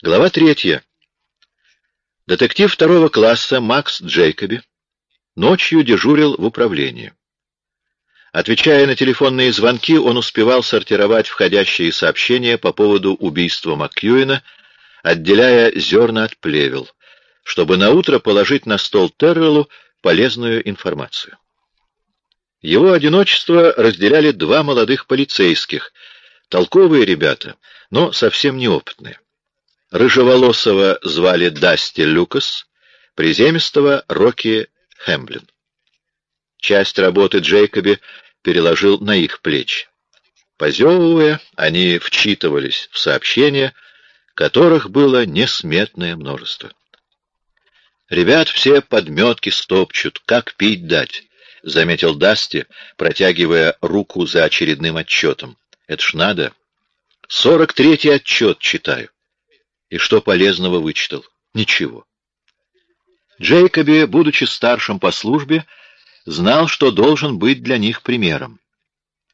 Глава третья. Детектив второго класса Макс Джейкоби ночью дежурил в управлении. Отвечая на телефонные звонки, он успевал сортировать входящие сообщения по поводу убийства Макьюина, отделяя зерна от плевел, чтобы наутро положить на стол Терреллу полезную информацию. Его одиночество разделяли два молодых полицейских, толковые ребята, но совсем неопытные. Рыжеволосого звали Дасти Люкас, приземистого — Рокки Хэмблин. Часть работы Джейкоби переложил на их плечи. Позевывая, они вчитывались в сообщения, которых было несметное множество. «Ребят все подметки стопчут, как пить дать», — заметил Дасти, протягивая руку за очередным отчетом. «Это ж надо. Сорок третий отчет читаю. И что полезного вычитал? Ничего. Джейкоби, будучи старшим по службе, знал, что должен быть для них примером.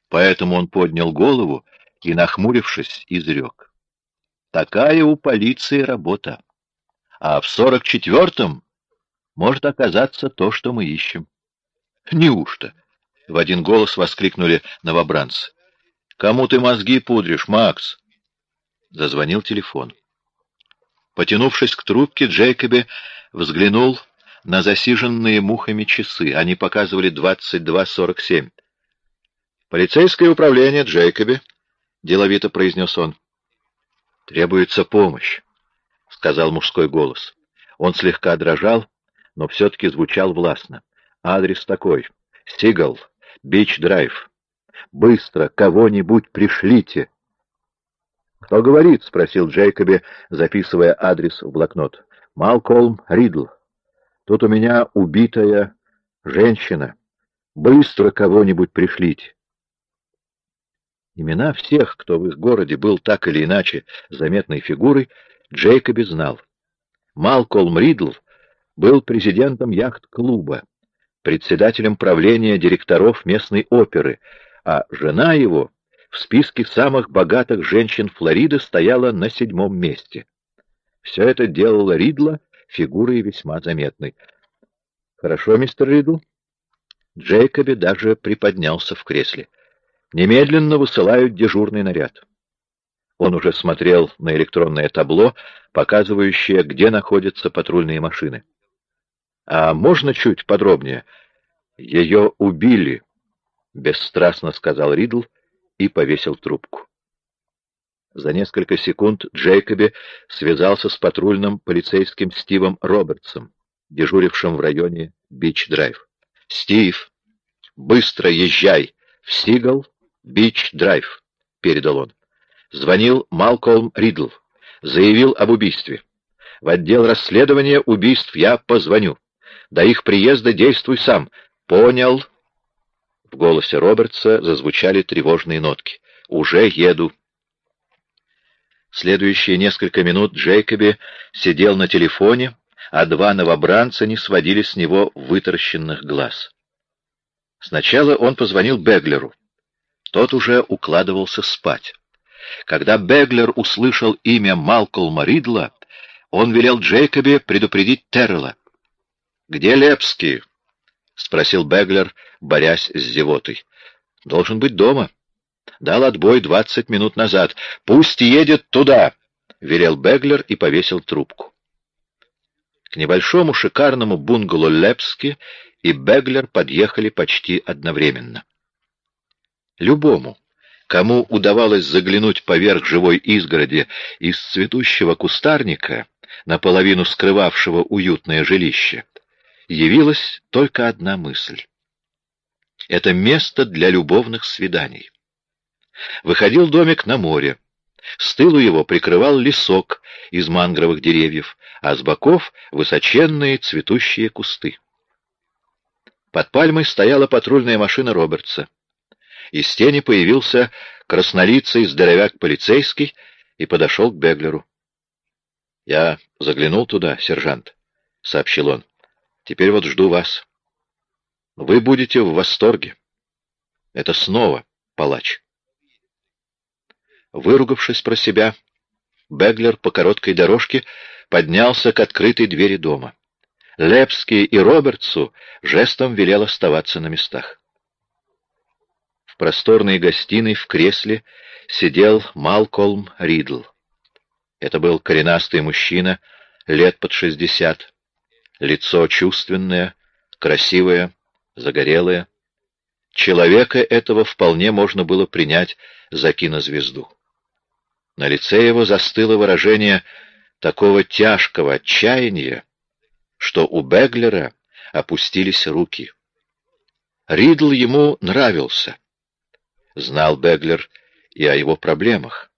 Поэтому он поднял голову и, нахмурившись, изрек. Такая у полиции работа. А в сорок четвертом может оказаться то, что мы ищем. Неужто? — в один голос воскликнули новобранцы. — Кому ты мозги пудришь, Макс? Зазвонил телефон. Потянувшись к трубке, Джейкоби взглянул на засиженные мухами часы. Они показывали 22.47. «Полицейское управление, Джейкоби», — деловито произнес он. «Требуется помощь», — сказал мужской голос. Он слегка дрожал, но все-таки звучал властно. «Адрес такой. Сигал. Бич-драйв. Быстро кого-нибудь пришлите». «Кто говорит?» — спросил Джейкоби, записывая адрес в блокнот. «Малкольм Ридл. Тут у меня убитая женщина. Быстро кого-нибудь пришлите». Имена всех, кто в их городе был так или иначе заметной фигурой, Джейкоби знал. Малкольм Ридл был президентом яхт-клуба, председателем правления директоров местной оперы, а жена его в списке самых богатых женщин Флориды стояла на седьмом месте. Все это делало Ридла фигурой весьма заметной. «Хорошо, мистер Ридл?» Джейкоби даже приподнялся в кресле. «Немедленно высылают дежурный наряд». Он уже смотрел на электронное табло, показывающее, где находятся патрульные машины. «А можно чуть подробнее?» «Ее убили», — бесстрастно сказал Ридл, — и повесил трубку. За несколько секунд Джейкоби связался с патрульным полицейским Стивом Робертсом, дежурившим в районе Бич-Драйв. «Стив, быстро езжай в Сигал, Бич-Драйв», — передал он. Звонил Малкольм Ридл, заявил об убийстве. В отдел расследования убийств я позвоню. До их приезда действуй сам. Понял, в голосе Робертса зазвучали тревожные нотки. «Уже еду». Следующие несколько минут Джейкоби сидел на телефоне, а два новобранца не сводили с него вытаращенных глаз. Сначала он позвонил Беглеру. Тот уже укладывался спать. Когда Беглер услышал имя Малкольма Ридла, он велел Джейкобе предупредить Террелла. «Где Лепский?» — спросил Беглер, борясь с зевотой. — Должен быть дома. Дал отбой двадцать минут назад. Пусть едет туда! — велел Беглер и повесил трубку. К небольшому шикарному бунгало Лепски и Беглер подъехали почти одновременно. Любому, кому удавалось заглянуть поверх живой изгороди из цветущего кустарника, наполовину скрывавшего уютное жилище, явилась только одна мысль. Это место для любовных свиданий. Выходил домик на море. С тылу его прикрывал лесок из мангровых деревьев, а с боков — высоченные цветущие кусты. Под пальмой стояла патрульная машина Робертса. Из тени появился краснолицый здоровяк полицейский и подошел к Беглеру. — Я заглянул туда, сержант, — сообщил он. Теперь вот жду вас. Вы будете в восторге. Это снова палач. Выругавшись про себя, Беглер по короткой дорожке поднялся к открытой двери дома. Лепский и Робертсу жестом велел оставаться на местах. В просторной гостиной в кресле сидел Малкольм Ридл. Это был коренастый мужчина, лет под шестьдесят. Лицо чувственное, красивое, загорелое. Человека этого вполне можно было принять за кинозвезду. На лице его застыло выражение такого тяжкого отчаяния, что у Беглера опустились руки. Ридл ему нравился. Знал Беглер и о его проблемах.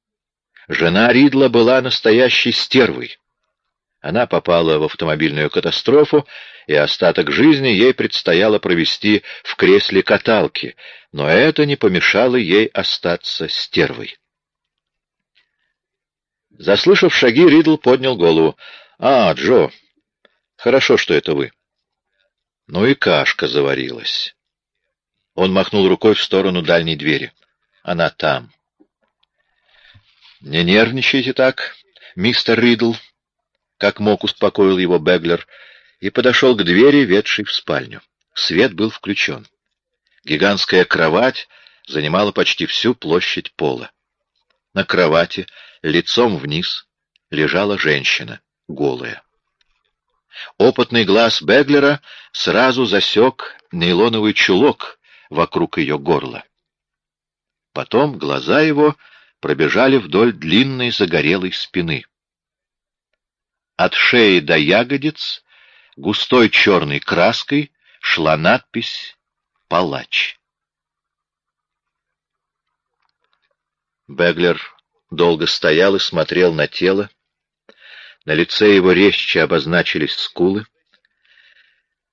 Жена Ридла была настоящей стервой. Она попала в автомобильную катастрофу, и остаток жизни ей предстояло провести в кресле каталки, но это не помешало ей остаться стервой. Заслышав шаги, Ридл поднял голову. «А, Джо, хорошо, что это вы». Ну и кашка заварилась. Он махнул рукой в сторону дальней двери. Она там. «Не нервничайте так, мистер Ридл», — как мог успокоил его Беглер, и подошел к двери, ведшей в спальню. Свет был включен. Гигантская кровать занимала почти всю площадь пола. На кровати, лицом вниз, лежала женщина, голая. Опытный глаз Беглера сразу засек нейлоновый чулок вокруг ее горла. Потом глаза его пробежали вдоль длинной загорелой спины. От шеи до ягодиц густой черной краской шла надпись «Палач». Беглер долго стоял и смотрел на тело. На лице его резче обозначились скулы.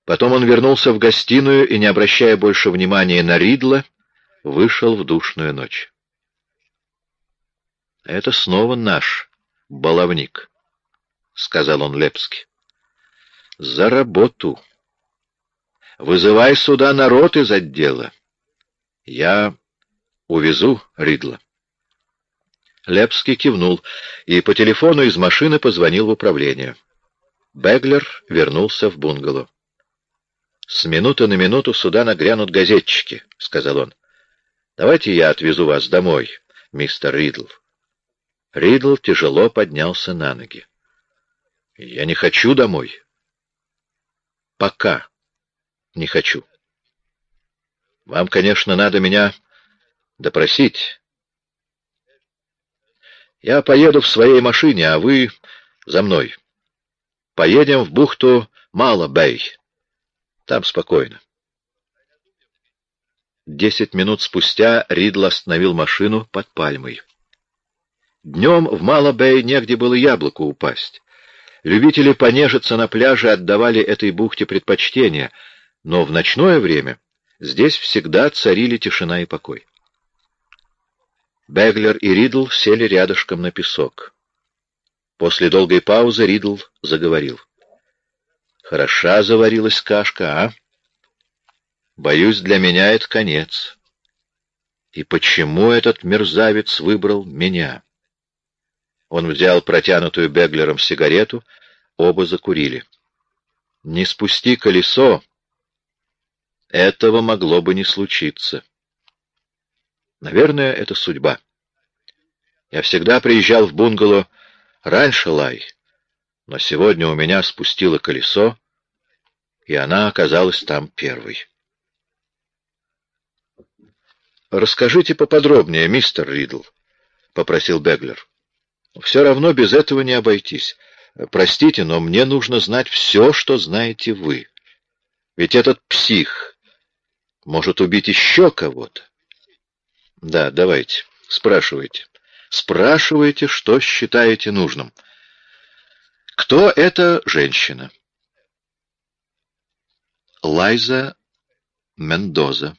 Потом он вернулся в гостиную и, не обращая больше внимания на Ридла, вышел в душную ночь. — Это снова наш баловник, — сказал он Лепски. — За работу. Вызывай сюда народ из отдела. Я увезу Ридла. Лепский кивнул и по телефону из машины позвонил в управление. Беглер вернулся в бунгало. «С минуты на минуту сюда нагрянут газетчики», — сказал он. «Давайте я отвезу вас домой, мистер Ридл». Ридл тяжело поднялся на ноги. «Я не хочу домой». «Пока не хочу». «Вам, конечно, надо меня допросить». «Я поеду в своей машине, а вы за мной. Поедем в бухту Мало-Бэй». Там спокойно. Десять минут спустя Ридл остановил машину под пальмой. Днем в Малабей негде было яблоку упасть. Любители понежиться на пляже отдавали этой бухте предпочтение, но в ночное время здесь всегда царили тишина и покой. Беглер и Ридл сели рядышком на песок. После долгой паузы Ридл заговорил. Хороша заварилась кашка, а? Боюсь, для меня это конец. И почему этот мерзавец выбрал меня? Он взял протянутую Беглером сигарету, оба закурили. Не спусти колесо, этого могло бы не случиться. Наверное, это судьба. Я всегда приезжал в бунгало раньше Лай, но сегодня у меня спустило колесо, и она оказалась там первой. «Расскажите поподробнее, мистер Ридл», — попросил Беглер. «Все равно без этого не обойтись. Простите, но мне нужно знать все, что знаете вы. Ведь этот псих может убить еще кого-то». «Да, давайте, спрашивайте. Спрашивайте, что считаете нужным». «Кто эта женщина?» Лайза Мендоза.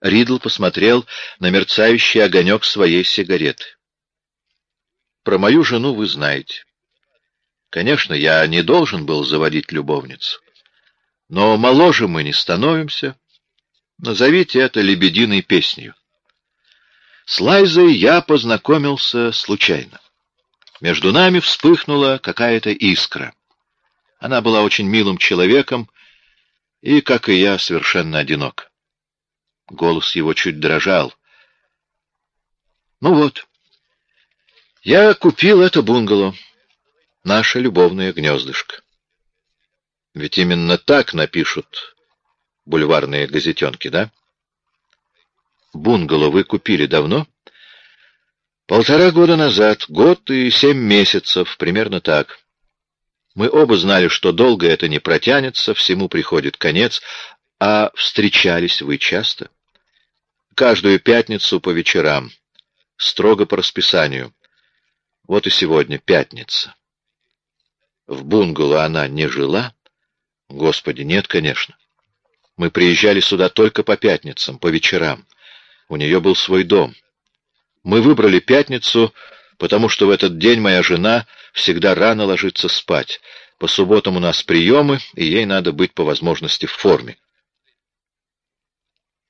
Ридл посмотрел на мерцающий огонек своей сигареты. «Про мою жену вы знаете. Конечно, я не должен был заводить любовницу. Но моложе мы не становимся. Назовите это лебединой песнью. С Лайзой я познакомился случайно. Между нами вспыхнула какая-то искра. Она была очень милым человеком и, как и я, совершенно одинок. Голос его чуть дрожал. Ну вот, я купил это бунгало, наше любовное гнездышко. Ведь именно так напишут бульварные газетенки, да? Бунгало вы купили давно? Полтора года назад, год и семь месяцев, примерно так. Мы оба знали, что долго это не протянется, всему приходит конец, а встречались вы часто? Каждую пятницу по вечерам, строго по расписанию. Вот и сегодня пятница. В бунгало она не жила? Господи, нет, конечно. Мы приезжали сюда только по пятницам, по вечерам. У нее был свой дом. Мы выбрали пятницу, потому что в этот день моя жена всегда рано ложится спать. По субботам у нас приемы, и ей надо быть по возможности в форме.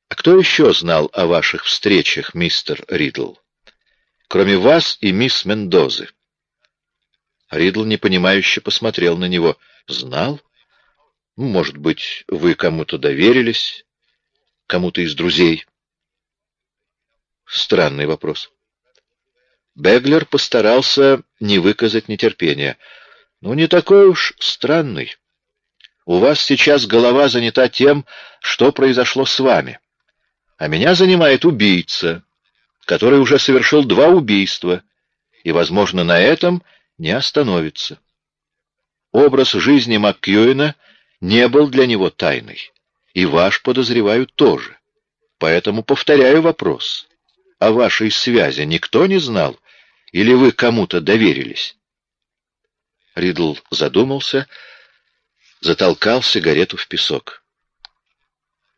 А кто еще знал о ваших встречах, мистер Ридл? Кроме вас и мисс Мендозы. Ридл непонимающе посмотрел на него. Знал? Может быть, вы кому-то доверились? Кому-то из друзей? Странный вопрос. Беглер постарался не выказать нетерпения. Ну, не такой уж странный. У вас сейчас голова занята тем, что произошло с вами. А меня занимает убийца, который уже совершил два убийства, и, возможно, на этом не остановится. Образ жизни Маккьюина не был для него тайной, и ваш, подозреваю, тоже. Поэтому повторяю вопрос о вашей связи никто не знал? Или вы кому-то доверились?» Ридл задумался, затолкал сигарету в песок.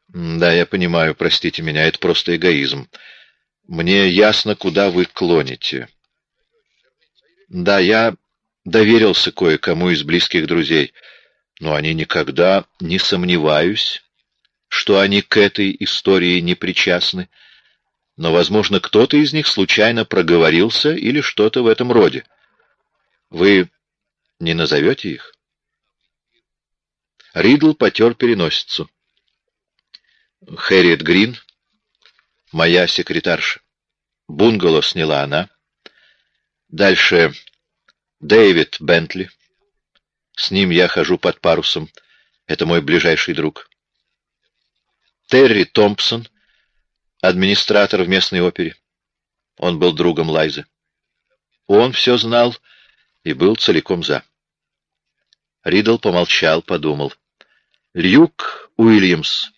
«Да, я понимаю, простите меня, это просто эгоизм. Мне ясно, куда вы клоните. Да, я доверился кое-кому из близких друзей, но они никогда не сомневаюсь, что они к этой истории не причастны но, возможно, кто-то из них случайно проговорился или что-то в этом роде. Вы не назовете их? Ридл потер переносицу. Хэрриет Грин, моя секретарша. Бунгало сняла она. Дальше Дэвид Бентли. С ним я хожу под парусом. Это мой ближайший друг. Терри Томпсон — администратор в местной опере. Он был другом Лайзы. Он все знал и был целиком за. Ридл помолчал, подумал. Люк Уильямс.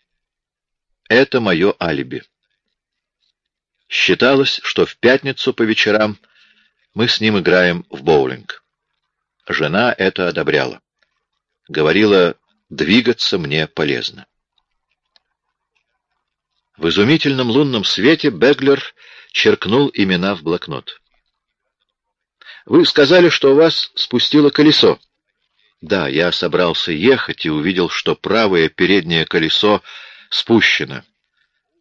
Это мое алиби. Считалось, что в пятницу по вечерам мы с ним играем в боулинг. Жена это одобряла. Говорила, двигаться мне полезно. В изумительном лунном свете Беглер черкнул имена в блокнот. «Вы сказали, что у вас спустило колесо». «Да, я собрался ехать и увидел, что правое переднее колесо спущено.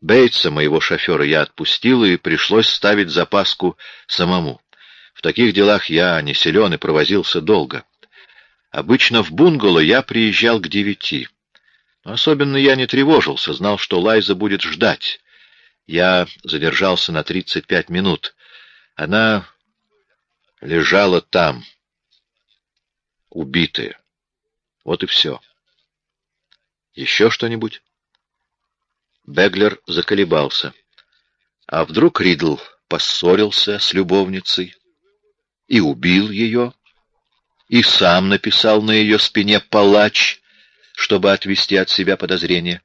Бейтса, моего шофера, я отпустил, и пришлось ставить запаску самому. В таких делах я не силен и провозился долго. Обычно в бунгало я приезжал к девяти». Особенно я не тревожился, знал, что Лайза будет ждать. Я задержался на тридцать пять минут. Она лежала там, убитая. Вот и все. Еще что-нибудь? Беглер заколебался. А вдруг Ридл поссорился с любовницей и убил ее, и сам написал на ее спине «палач», чтобы отвести от себя подозрения.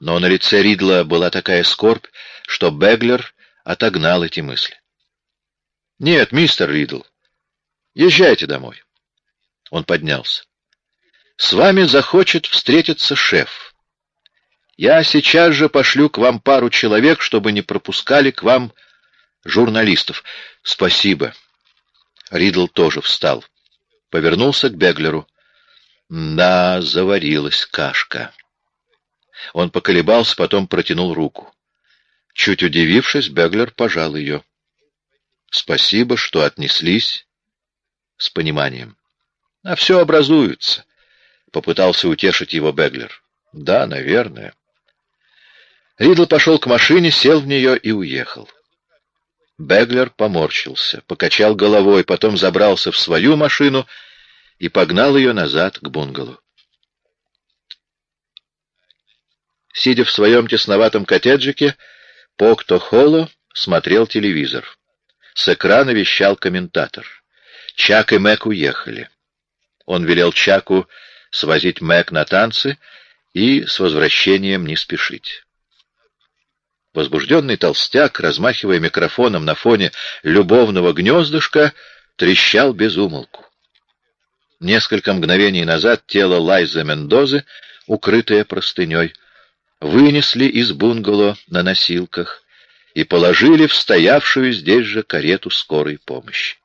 Но на лице Ридла была такая скорбь, что Беглер отогнал эти мысли. «Нет, мистер Ридл, езжайте домой». Он поднялся. «С вами захочет встретиться шеф. Я сейчас же пошлю к вам пару человек, чтобы не пропускали к вам журналистов. Спасибо». Ридл тоже встал. Повернулся к Беглеру. Да, заварилась кашка. Он поколебался, потом протянул руку. Чуть удивившись, Беглер пожал ее. Спасибо, что отнеслись с пониманием. А все образуется, — попытался утешить его Беглер. Да, наверное. Ридл пошел к машине, сел в нее и уехал. Беглер поморщился, покачал головой, потом забрался в свою машину и погнал ее назад к бунгало. Сидя в своем тесноватом коттеджике, Покто Холло смотрел телевизор. С экрана вещал комментатор. Чак и Мэг уехали. Он велел Чаку свозить Мэг на танцы и с возвращением не спешить. Возбужденный толстяк, размахивая микрофоном на фоне любовного гнездышка, трещал без умолку. Несколько мгновений назад тело Лайза Мендозы, укрытое простыней, вынесли из бунгало на носилках и положили в стоявшую здесь же карету скорой помощи.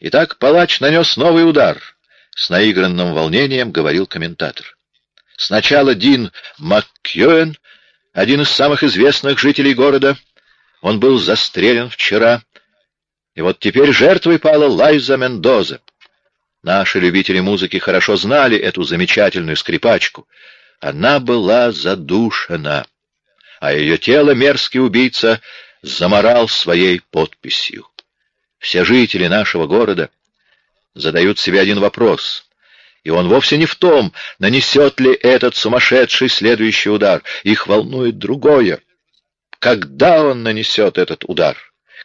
Итак, палач нанес новый удар, — с наигранным волнением говорил комментатор. Сначала Дин МакКьюэн, один из самых известных жителей города. Он был застрелен вчера. И вот теперь жертвой пала Лайза Мендоза. Наши любители музыки хорошо знали эту замечательную скрипачку. Она была задушена, а ее тело мерзкий убийца заморал своей подписью. Все жители нашего города задают себе один вопрос — и он вовсе не в том, нанесет ли этот сумасшедший следующий удар. Их волнует другое. Когда он нанесет этот удар?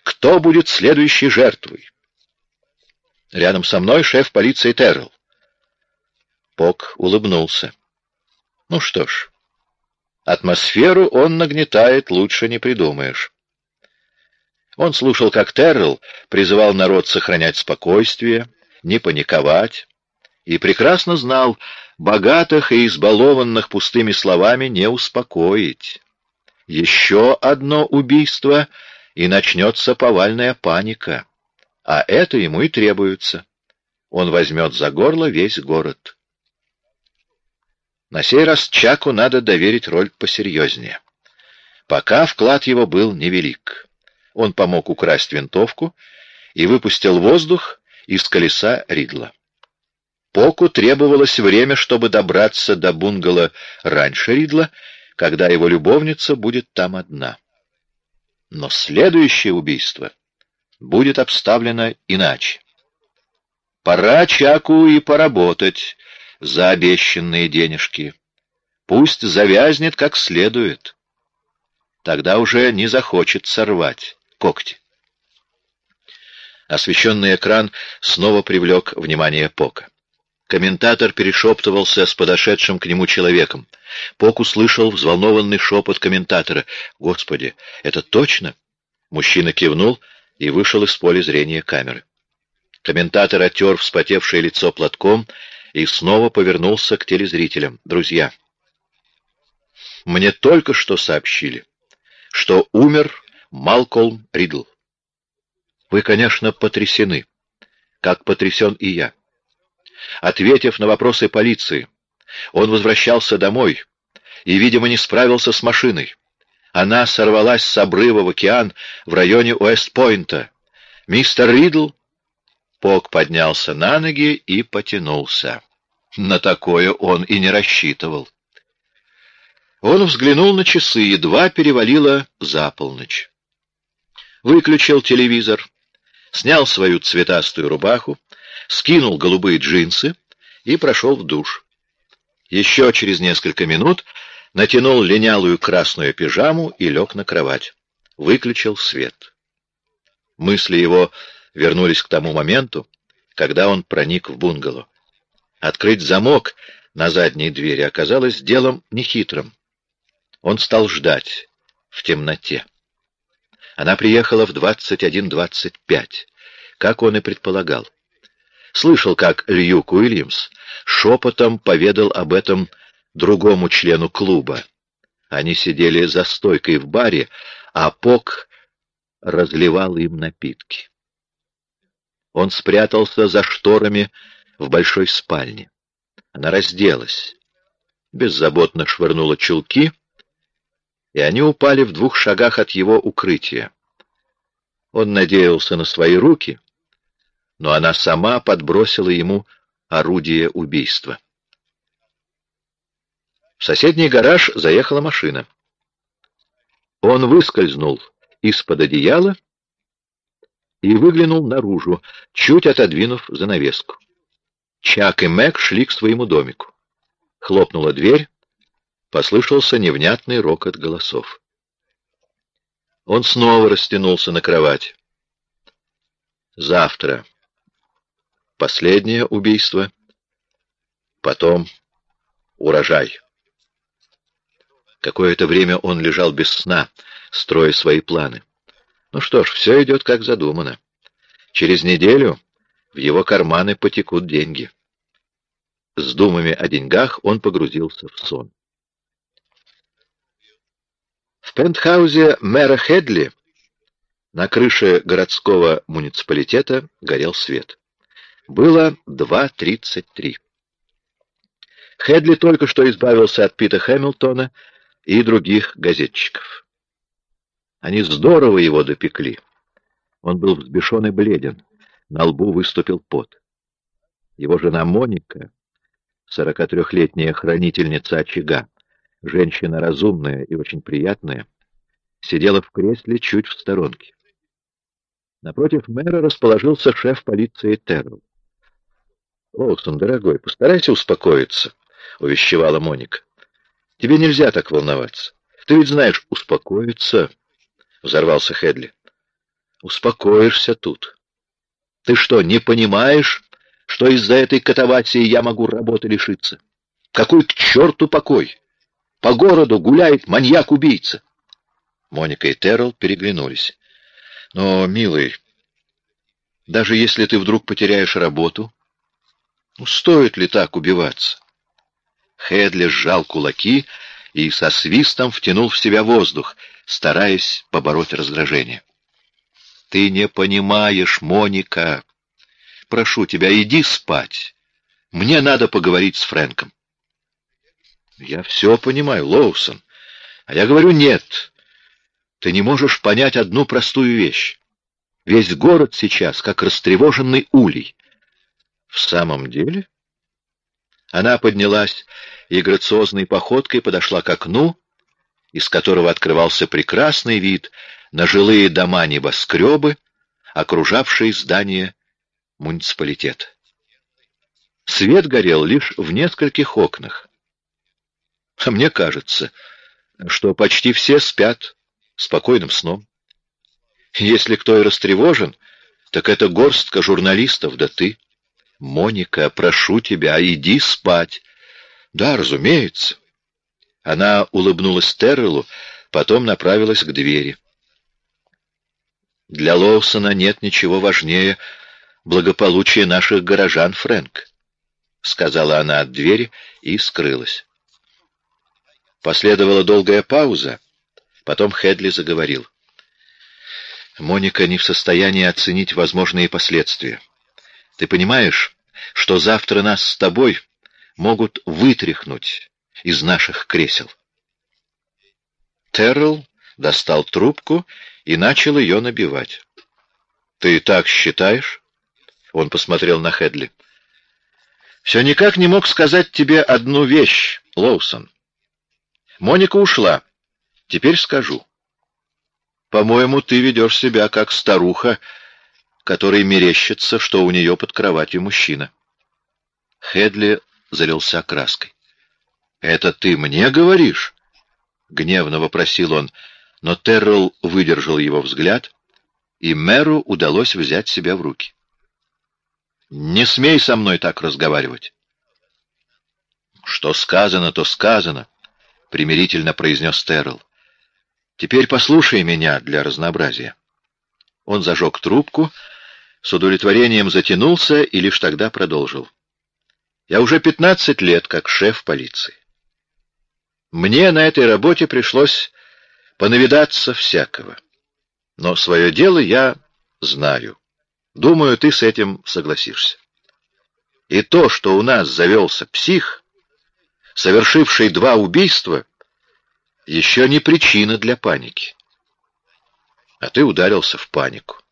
Кто будет следующей жертвой? Рядом со мной шеф полиции Террелл. Пок улыбнулся. Ну что ж, атмосферу он нагнетает, лучше не придумаешь. Он слушал, как Террелл призывал народ сохранять спокойствие, не паниковать, и прекрасно знал, богатых и избалованных пустыми словами не успокоить. Еще одно убийство, и начнется повальная паника. А это ему и требуется. Он возьмет за горло весь город. На сей раз Чаку надо доверить роль посерьезнее. Пока вклад его был невелик. Он помог украсть винтовку и выпустил воздух из колеса Ридла. Поку требовалось время, чтобы добраться до бунгало раньше Ридла, когда его любовница будет там одна. Но следующее убийство будет обставлено иначе. Пора Чаку и поработать за обещанные денежки. Пусть завязнет как следует. Тогда уже не захочет сорвать когти. Освещенный экран снова привлек внимание Пока. Комментатор перешептывался с подошедшим к нему человеком. Пок услышал взволнованный шепот комментатора. «Господи, это точно?» Мужчина кивнул и вышел из поля зрения камеры. Комментатор оттер вспотевшее лицо платком и снова повернулся к телезрителям. «Друзья, мне только что сообщили, что умер Малкольм Ридл. Вы, конечно, потрясены, как потрясен и я. Ответив на вопросы полиции, он возвращался домой и, видимо, не справился с машиной. Она сорвалась с обрыва в океан в районе Уэст-Пойнта. «Мистер Ридл?» Пок поднялся на ноги и потянулся. На такое он и не рассчитывал. Он взглянул на часы, едва перевалило за полночь. Выключил телевизор, снял свою цветастую рубаху, скинул голубые джинсы и прошел в душ. Еще через несколько минут натянул линялую красную пижаму и лег на кровать. Выключил свет. Мысли его вернулись к тому моменту, когда он проник в бунгало. Открыть замок на задней двери оказалось делом нехитрым. Он стал ждать в темноте. Она приехала в 21.25, как он и предполагал. Слышал, как Льюк Уильямс шепотом поведал об этом другому члену клуба. Они сидели за стойкой в баре, а Пок разливал им напитки. Он спрятался за шторами в большой спальне. Она разделась, беззаботно швырнула чулки, и они упали в двух шагах от его укрытия, Он надеялся на свои руки, но она сама подбросила ему орудие убийства. В соседний гараж заехала машина. Он выскользнул из-под одеяла и выглянул наружу, чуть отодвинув занавеску. Чак и Мэг шли к своему домику. Хлопнула дверь, послышался невнятный рокот голосов. Он снова растянулся на кровать. Завтра. Последнее убийство. Потом урожай. Какое-то время он лежал без сна, строя свои планы. Ну что ж, все идет как задумано. Через неделю в его карманы потекут деньги. С думами о деньгах он погрузился в сон. В пентхаузе мэра Хедли на крыше городского муниципалитета горел свет. Было 2.33. Хедли только что избавился от Пита Хэмилтона и других газетчиков. Они здорово его допекли. Он был взбешен и бледен, на лбу выступил пот. Его жена Моника, 43-летняя хранительница очага, женщина разумная и очень приятная, сидела в кресле чуть в сторонке. Напротив мэра расположился шеф полиции Террелл. «Олсон, дорогой, постарайся успокоиться», — увещевала Моника. Тебе нельзя так волноваться. Ты ведь знаешь, успокоиться, — взорвался Хедли. Успокоишься тут. Ты что, не понимаешь, что из-за этой катавасии я могу работы лишиться? Какой к черту покой? По городу гуляет маньяк-убийца. Моника и Террell переглянулись. Но, милый, даже если ты вдруг потеряешь работу, стоит ли так убиваться? Хедли сжал кулаки и со свистом втянул в себя воздух, стараясь побороть раздражение. «Ты не понимаешь, Моника. Прошу тебя, иди спать. Мне надо поговорить с Фрэнком». «Я все понимаю, Лоусон. А я говорю, нет. Ты не можешь понять одну простую вещь. Весь город сейчас как растревоженный улей». «В самом деле?» Она поднялась и грациозной походкой подошла к окну, из которого открывался прекрасный вид на жилые дома-небоскребы, окружавшие здание муниципалитета. Свет горел лишь в нескольких окнах. А мне кажется, что почти все спят спокойным сном. Если кто и растревожен, так это горстка журналистов, да ты. Моника, прошу тебя, иди спать. Да, разумеется. Она улыбнулась Террелу, потом направилась к двери. Для Лоусона нет ничего важнее благополучия наших горожан, Фрэнк, сказала она от двери и скрылась. Последовала долгая пауза, потом Хедли заговорил. Моника не в состоянии оценить возможные последствия. Ты понимаешь, что завтра нас с тобой могут вытряхнуть из наших кресел? Террell достал трубку и начал ее набивать. «Ты так считаешь?» Он посмотрел на Хедли. «Все никак не мог сказать тебе одну вещь, Лоусон. Моника ушла. Теперь скажу. По-моему, ты ведешь себя как старуха, которой мерещится, что у нее под кроватью мужчина. Хедли залился краской. «Это ты мне говоришь?» — гневно вопросил он, но Террell выдержал его взгляд, и мэру удалось взять себя в руки. «Не смей со мной так разговаривать!» «Что сказано, то сказано», — примирительно произнес Террell. «Теперь послушай меня для разнообразия». Он зажег трубку, с удовлетворением затянулся и лишь тогда продолжил. Я уже пятнадцать лет как шеф полиции. Мне на этой работе пришлось понавидаться всякого. Но свое дело я знаю. Думаю, ты с этим согласишься. И то, что у нас завелся псих, совершивший два убийства, еще не причина для паники. А ты ударился в панику.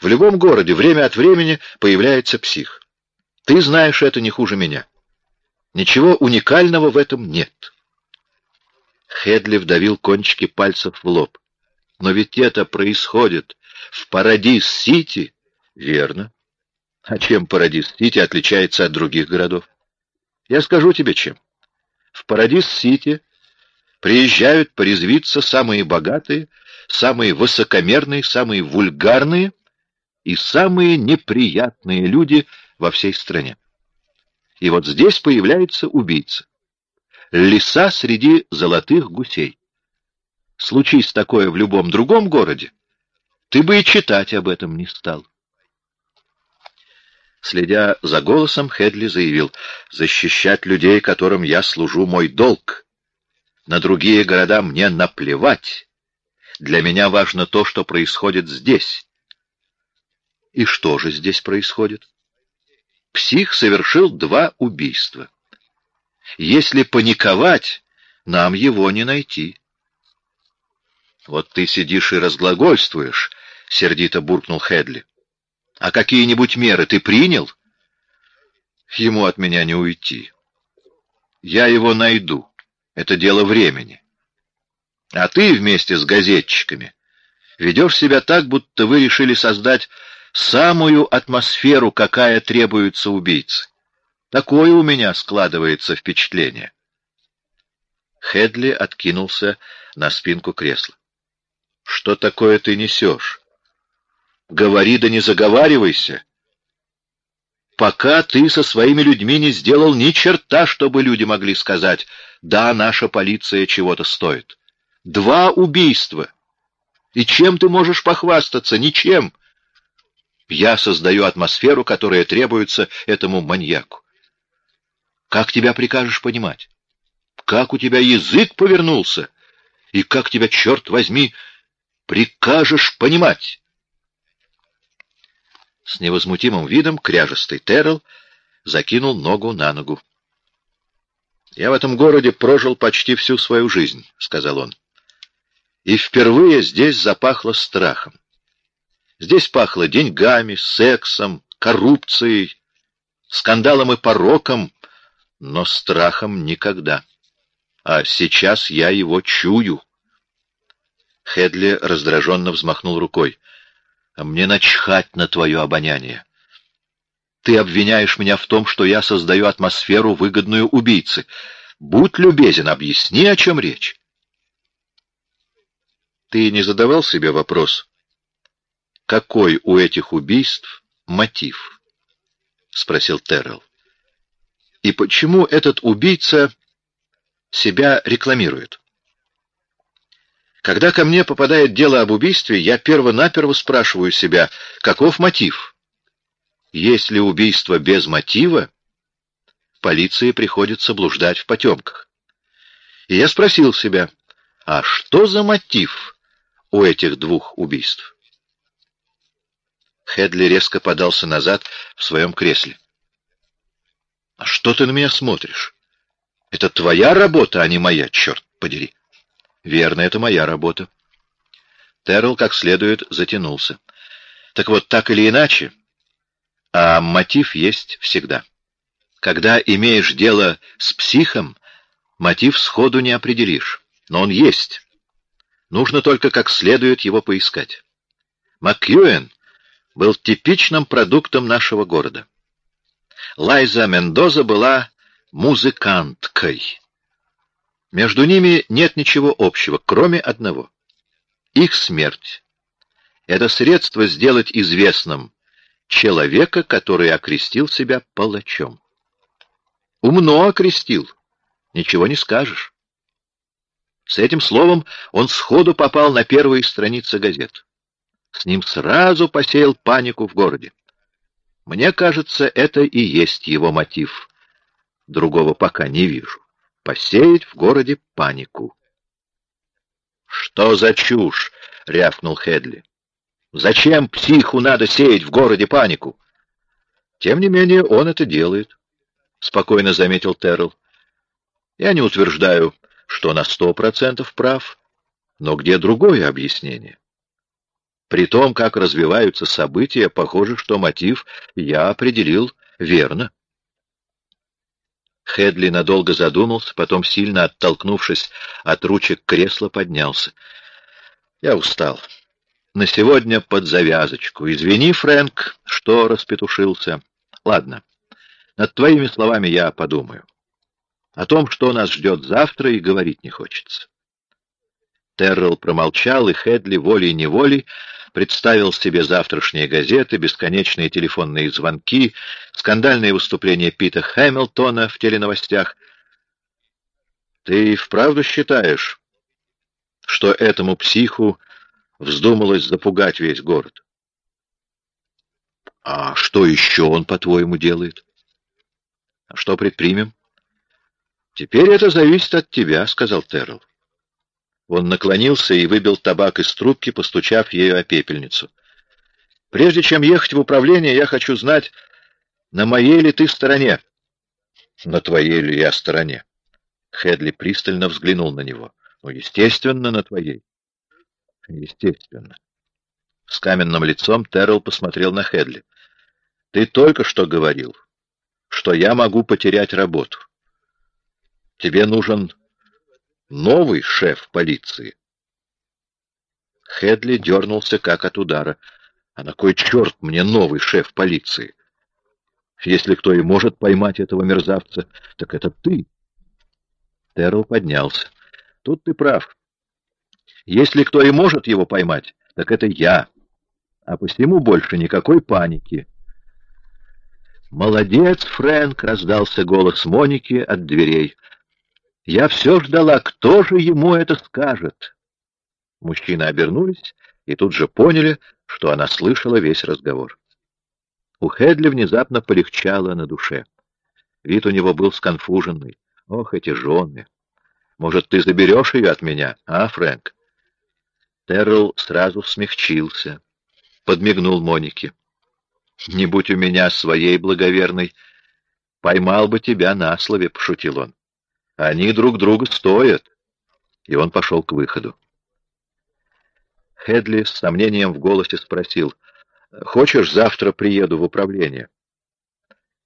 В любом городе время от времени появляется псих. Ты знаешь это не хуже меня. Ничего уникального в этом нет. Хедли вдавил кончики пальцев в лоб. Но ведь это происходит в Парадис-Сити. Верно. А чем Парадис-Сити отличается от других городов? Я скажу тебе чем. В Парадис-Сити приезжают порезвиться самые богатые, самые высокомерные, самые вульгарные и самые неприятные люди во всей стране. И вот здесь появляется убийца. Лиса среди золотых гусей. Случись такое в любом другом городе, ты бы и читать об этом не стал. Следя за голосом, Хедли заявил, «Защищать людей, которым я служу, мой долг. На другие города мне наплевать. Для меня важно то, что происходит здесь». И что же здесь происходит? Псих совершил два убийства. Если паниковать, нам его не найти. Вот ты сидишь и разглагольствуешь, — сердито буркнул Хедли. А какие-нибудь меры ты принял? Ему от меня не уйти. Я его найду. Это дело времени. А ты вместе с газетчиками ведешь себя так, будто вы решили создать самую атмосферу, какая требуется убийце. Такое у меня складывается впечатление. Хедли откинулся на спинку кресла. Что такое ты несешь? Говори да не заговаривайся. Пока ты со своими людьми не сделал ни черта, чтобы люди могли сказать, да, наша полиция чего-то стоит. Два убийства. И чем ты можешь похвастаться? Ничем. Я создаю атмосферу, которая требуется этому маньяку. Как тебя прикажешь понимать? Как у тебя язык повернулся? И как тебя, черт возьми, прикажешь понимать? С невозмутимым видом кряжестый Террell закинул ногу на ногу. «Я в этом городе прожил почти всю свою жизнь», — сказал он. «И впервые здесь запахло страхом. Здесь пахло деньгами, сексом, коррупцией, скандалом и пороком, но страхом никогда. А сейчас я его чую. Хедли раздраженно взмахнул рукой. «А мне начхать на твое обоняние. Ты обвиняешь меня в том, что я создаю атмосферу, выгодную убийце. Будь любезен, объясни, о чем речь. Ты не задавал себе вопрос, какой у этих убийств мотив? — спросил Террell. И почему этот убийца себя рекламирует? Когда ко мне попадает дело об убийстве, я перво-наперво спрашиваю себя, каков мотив? Есть ли убийство без мотива, полиции приходится блуждать в потемках. И я спросил себя, а что за мотив у этих двух убийств? Хедли резко подался назад в своем кресле. «А что ты на меня смотришь? Это твоя работа, а не моя, черт подери!» «Верно, это моя работа». Террell как следует затянулся. «Так вот, так или иначе, а мотив есть всегда. Когда имеешь дело с психом, мотив сходу не определишь, но он есть. Нужно только как следует его поискать. МакКьюэн был типичным продуктом нашего города. Лайза Мендоза была музыканткой. Между ними нет ничего общего, кроме одного. Их смерть — это средство сделать известным человека, который окрестил себя палачом. Умно окрестил, ничего не скажешь. С этим словом он сходу попал на первые страницы газет. С ним сразу посеял панику в городе. Мне кажется, это и есть его мотив. Другого пока не вижу. Посеять в городе панику. «Что за чушь?» — рявкнул Хедли. «Зачем психу надо сеять в городе панику?» «Тем не менее, он это делает», — спокойно заметил Террell. «Я не утверждаю, что на сто процентов прав, но где другое объяснение?» При том, как развиваются события, похоже, что мотив я определил верно. Хедли надолго задумался, потом, сильно оттолкнувшись от ручек кресла, поднялся. Я устал. На сегодня под завязочку. Извини, Фрэнк, что распетушился. Ладно, над твоими словами я подумаю. О том, что нас ждет завтра, и говорить не хочется. Террелл промолчал, и Хедли волей-неволей представил себе завтрашние газеты, бесконечные телефонные звонки, скандальные выступления Пита Хэмилтона в теленовостях. «Ты вправду считаешь, что этому психу вздумалось запугать весь город?» «А что еще он, по-твоему, делает?» «А что предпримем?» «Теперь это зависит от тебя», — сказал Террелл. Он наклонился и выбил табак из трубки, постучав ею о пепельницу. «Прежде чем ехать в управление, я хочу знать, на моей ли ты стороне?» «На твоей ли я стороне?» Хедли пристально взглянул на него. «Ну, естественно, на твоей». «Естественно». С каменным лицом Террell посмотрел на Хедли. «Ты только что говорил, что я могу потерять работу. Тебе нужен новый шеф полиции. Хедли дернулся как от удара. А на кой черт мне новый шеф полиции? Если кто и может поймать этого мерзавца, так это ты. Террell поднялся. Тут ты прав. Если кто и может его поймать, так это я. А посему больше никакой паники. «Молодец, Фрэнк!» — раздался голос Моники от дверей. Я все ждала, кто же ему это скажет. Мужчины обернулись и тут же поняли, что она слышала весь разговор. У Хедли внезапно полегчало на душе. Вид у него был сконфуженный. Ох, эти жены! Может, ты заберешь ее от меня, а, Фрэнк? Террell сразу смягчился, подмигнул Монике. «Не будь у меня своей благоверной, поймал бы тебя на слове», — пошутил он. Они друг друга стоят. И он пошел к выходу. Хедли с сомнением в голосе спросил, «Хочешь, завтра приеду в управление?»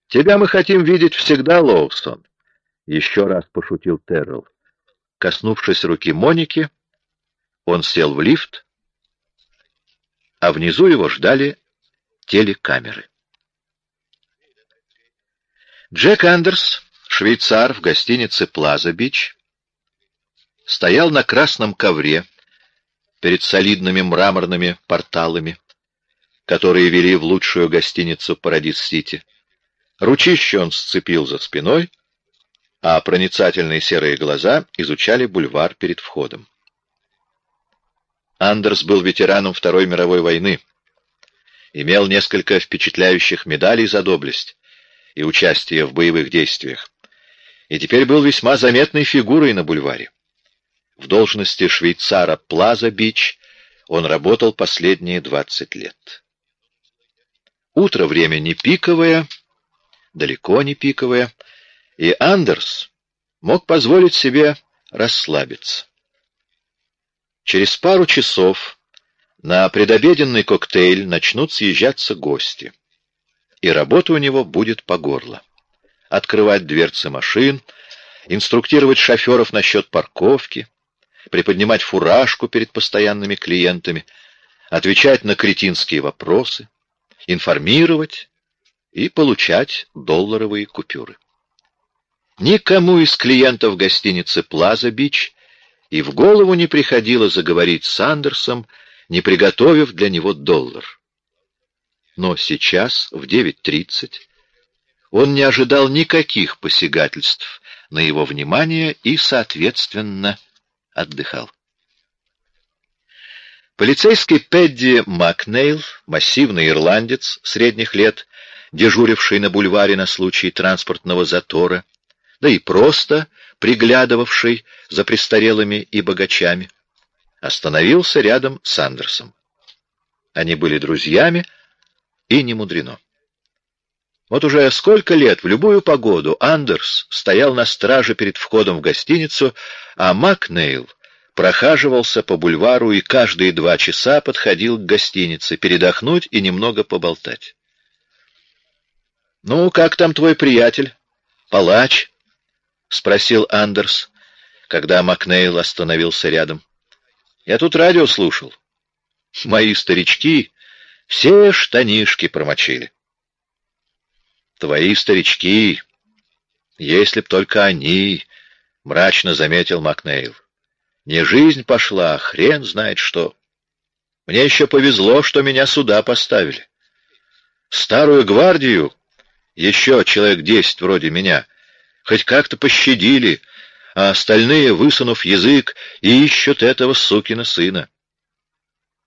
«Тебя мы хотим видеть всегда, Лоусон», — еще раз пошутил Террелл. Коснувшись руки Моники, он сел в лифт, а внизу его ждали телекамеры. Джек Андерс швейцар в гостинице «Плаза-Бич» стоял на красном ковре перед солидными мраморными порталами, которые вели в лучшую гостиницу «Парадис-Сити». Ручище он сцепил за спиной, а проницательные серые глаза изучали бульвар перед входом. Андерс был ветераном Второй мировой войны, имел несколько впечатляющих медалей за доблесть и участие в боевых действиях и теперь был весьма заметной фигурой на бульваре. В должности швейцара Плаза Бич он работал последние 20 лет. Утро время не пиковое, далеко не пиковое, и Андерс мог позволить себе расслабиться. Через пару часов на предобеденный коктейль начнут съезжаться гости, и работа у него будет по горло открывать дверцы машин, инструктировать шоферов насчет парковки, приподнимать фуражку перед постоянными клиентами, отвечать на кретинские вопросы, информировать и получать долларовые купюры. Никому из клиентов гостиницы «Плаза Бич» и в голову не приходило заговорить с Андерсом, не приготовив для него доллар. Но сейчас, в 9.30, он не ожидал никаких посягательств на его внимание и, соответственно, отдыхал. Полицейский Пэдди Макнейл, массивный ирландец средних лет, дежуривший на бульваре на случай транспортного затора, да и просто приглядывавший за престарелыми и богачами, остановился рядом с Андерсом. Они были друзьями, и не мудрено. Вот уже сколько лет в любую погоду Андерс стоял на страже перед входом в гостиницу, а Макнейл прохаживался по бульвару и каждые два часа подходил к гостинице передохнуть и немного поболтать. «Ну, как там твой приятель? Палач?» — спросил Андерс, когда Макнейл остановился рядом. «Я тут радио слушал. Мои старички все штанишки промочили». «Твои старички, если б только они...» — мрачно заметил Макнейл. Не жизнь пошла, хрен знает что. Мне еще повезло, что меня сюда поставили. Старую гвардию, еще человек десять вроде меня, хоть как-то пощадили, а остальные, высунув язык, ищут этого сукина сына.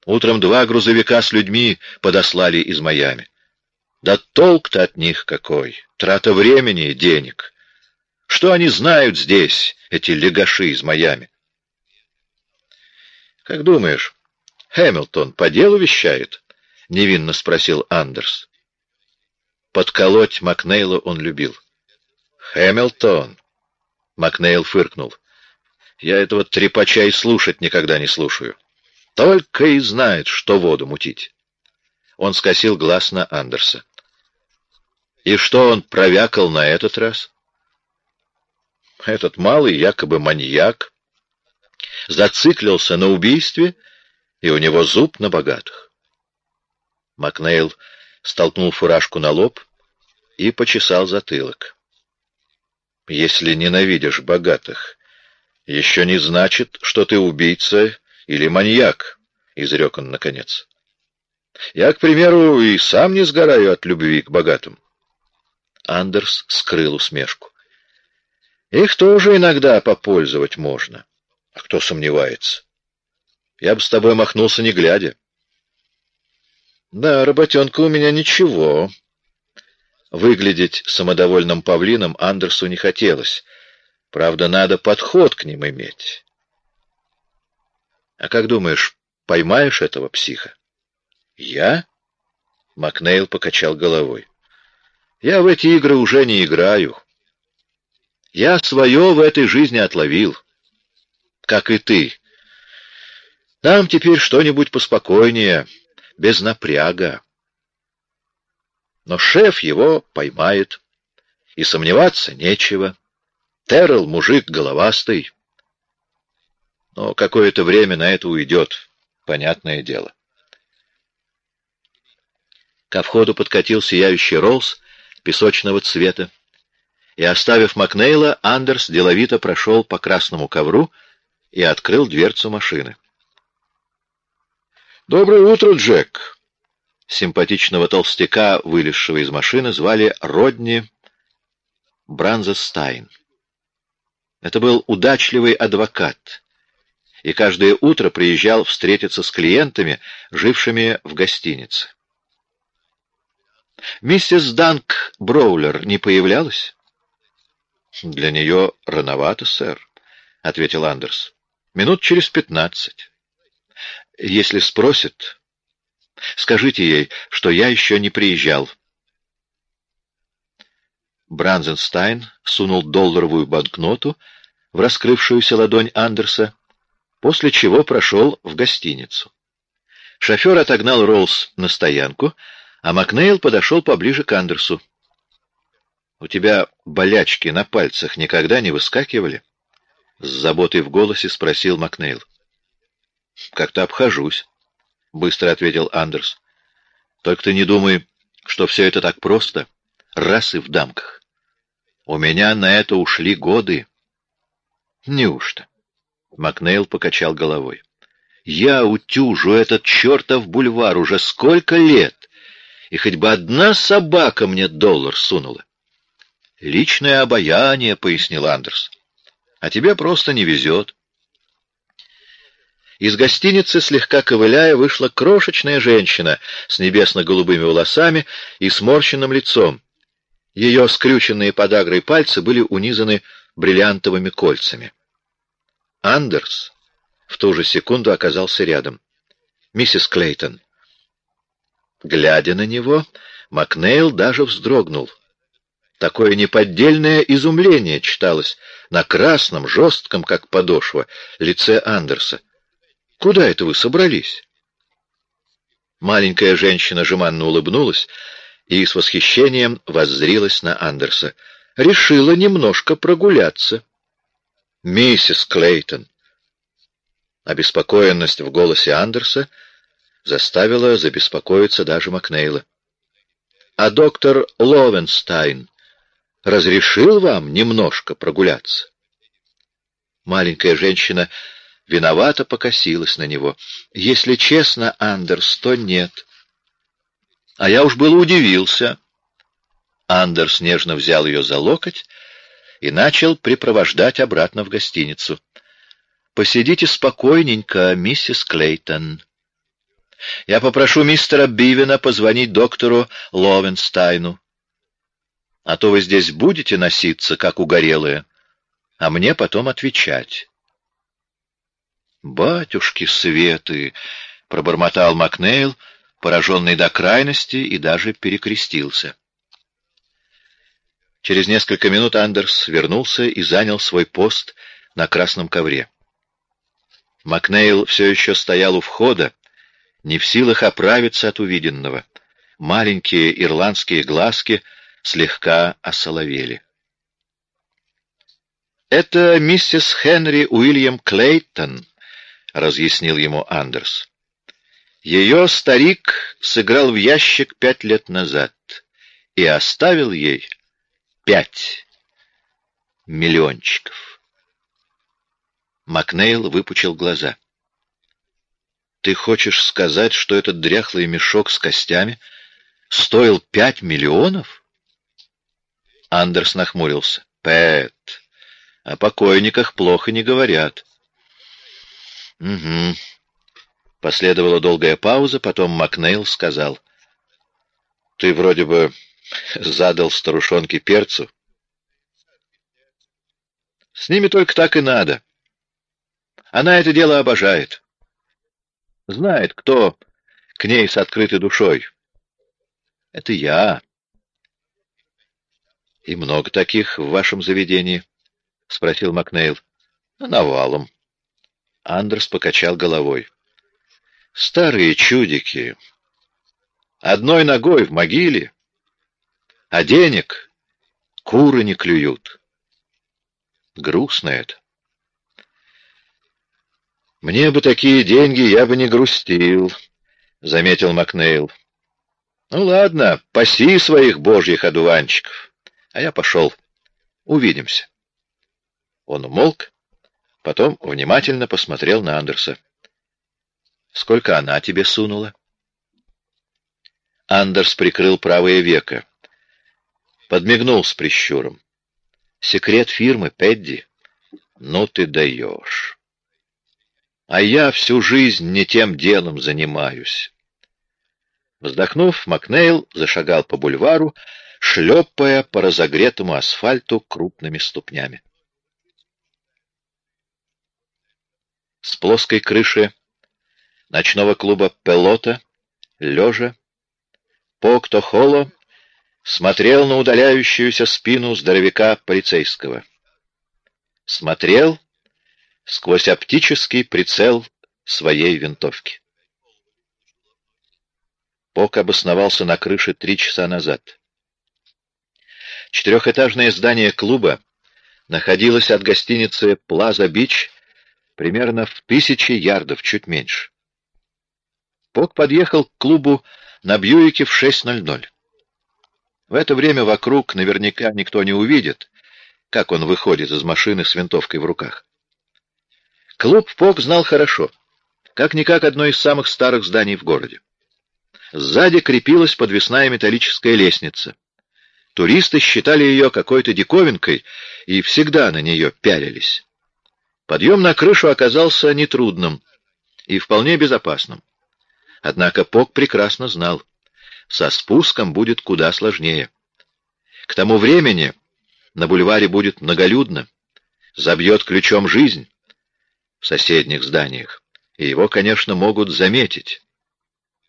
Утром два грузовика с людьми подослали из Майами. Да толк-то от них какой! Трата времени и денег. Что они знают здесь, эти легаши из Майами? «Как думаешь, Хэмилтон по делу вещает?» — невинно спросил Андерс. Подколоть Макнейла он любил. «Хэмилтон!» — Макнейл фыркнул. «Я этого трепача и слушать никогда не слушаю. Только и знает, что воду мутить». Он скосил глаз на Андерса. «И что он провякал на этот раз?» «Этот малый якобы маньяк, зациклился на убийстве, и у него зуб на богатых. Макнейл столкнул фуражку на лоб и почесал затылок. «Если ненавидишь богатых, еще не значит, что ты убийца или маньяк», — изрек он наконец. «Я, к примеру, и сам не сгораю от любви к богатым». Андерс скрыл усмешку. «Их тоже иногда попользовать можно». А кто сомневается? Я бы с тобой махнулся, не глядя. Да, работенка у меня ничего. Выглядеть самодовольным павлином Андерсу не хотелось. Правда, надо подход к ним иметь. А как думаешь, поймаешь этого психа? Я? Макнейл покачал головой. Я в эти игры уже не играю. Я свое в этой жизни отловил как и ты. Нам теперь что-нибудь поспокойнее, без напряга. Но шеф его поймает, и сомневаться нечего. Террел — мужик головастый. Но какое-то время на это уйдет, понятное дело. Ко входу подкатил сияющий Роллс песочного цвета, и, оставив Макнейла, Андерс деловито прошел по красному ковру, и открыл дверцу машины. «Доброе утро, Джек!» Симпатичного толстяка, вылезшего из машины, звали Родни Бранзестайн. Это был удачливый адвокат, и каждое утро приезжал встретиться с клиентами, жившими в гостинице. «Миссис Данк Броулер не появлялась?» «Для нее рановато, сэр», — ответил Андерс. Минут через пятнадцать. Если спросят, скажите ей, что я еще не приезжал. Бранзенстайн сунул долларовую банкноту в раскрывшуюся ладонь Андерса, после чего прошел в гостиницу. Шофер отогнал Роллс на стоянку, а Макнейл подошел поближе к Андерсу. — У тебя болячки на пальцах никогда не выскакивали? — с заботой в голосе спросил Макнейл. «Как-то обхожусь», — быстро ответил Андерс. «Только ты не думай, что все это так просто, раз и в дамках. У меня на это ушли годы». «Неужто?» — Макнейл покачал головой. «Я утюжу этот чертов бульвар уже сколько лет, и хоть бы одна собака мне доллар сунула». «Личное обаяние», — пояснил Андерс а тебе просто не везет. Из гостиницы, слегка ковыляя, вышла крошечная женщина с небесно-голубыми волосами и сморщенным лицом. Ее скрюченные подагрой пальцы были унизаны бриллиантовыми кольцами. Андерс в ту же секунду оказался рядом. «Миссис Клейтон». Глядя на него, Макнейл даже вздрогнул. Такое неподдельное изумление читалось на красном, жестком, как подошва, лице Андерса. «Куда это вы собрались?» Маленькая женщина жеманно улыбнулась и с восхищением воззрилась на Андерса. «Решила немножко прогуляться». «Миссис Клейтон!» Обеспокоенность в голосе Андерса заставила забеспокоиться даже Макнейла. «А доктор Ловенстайн разрешил вам немножко прогуляться?» Маленькая женщина виновато покосилась на него. «Если честно, Андерс, то нет». «А я уж было удивился». Андерс нежно взял ее за локоть и начал припровождать обратно в гостиницу. «Посидите спокойненько, миссис Клейтон. Я попрошу мистера Бивена позвонить доктору Ловенстайну. А то вы здесь будете носиться, как угорелые, а мне потом отвечать. «Батюшки Светы!» — пробормотал Макнейл, пораженный до крайности, и даже перекрестился. Через несколько минут Андерс вернулся и занял свой пост на красном ковре. Макнейл все еще стоял у входа, не в силах оправиться от увиденного. Маленькие ирландские глазки — слегка осоловели. «Это миссис Хенри Уильям Клейтон», — разъяснил ему Андерс. «Ее старик сыграл в ящик пять лет назад и оставил ей пять миллиончиков». Макнейл выпучил глаза. «Ты хочешь сказать, что этот дряхлый мешок с костями стоил пять миллионов?» Андерс нахмурился. «Пэт, о покойниках плохо не говорят». «Угу». Последовала долгая пауза, потом Макнейл сказал. «Ты вроде бы задал старушонке перцу». «С ними только так и надо. Она это дело обожает. Знает, кто к ней с открытой душой. Это я». «И много таких в вашем заведении?» — спросил Макнейл. «Навалом». Андерс покачал головой. «Старые чудики. Одной ногой в могиле, а денег куры не клюют. Грустно это». «Мне бы такие деньги, я бы не грустил», — заметил Макнейл. «Ну ладно, паси своих божьих одуванчиков». А я пошел. Увидимся. Он умолк, потом внимательно посмотрел на Андерса. «Сколько она тебе сунула?» Андерс прикрыл правое веко. Подмигнул с прищуром. «Секрет фирмы, Пэдди? Ну ты даешь!» «А я всю жизнь не тем делом занимаюсь». Вздохнув, Макнейл зашагал по бульвару, шлепая по разогретому асфальту крупными ступнями. С плоской крыши ночного клуба «Пелота», лежа, Поктохоло смотрел на удаляющуюся спину здоровяка полицейского. Смотрел сквозь оптический прицел своей винтовки. Пок обосновался на крыше три часа назад. Четырехэтажное здание клуба находилось от гостиницы «Плаза Бич» примерно в тысячи ярдов, чуть меньше. Пок подъехал к клубу на Бьюике в 6.00. В это время вокруг наверняка никто не увидит, как он выходит из машины с винтовкой в руках. Клуб Пок знал хорошо, как-никак одно из самых старых зданий в городе. Сзади крепилась подвесная металлическая лестница — Туристы считали ее какой-то диковинкой и всегда на нее пялились. Подъем на крышу оказался нетрудным и вполне безопасным. Однако Пок прекрасно знал, со спуском будет куда сложнее. К тому времени на бульваре будет многолюдно, забьет ключом жизнь в соседних зданиях, и его, конечно, могут заметить.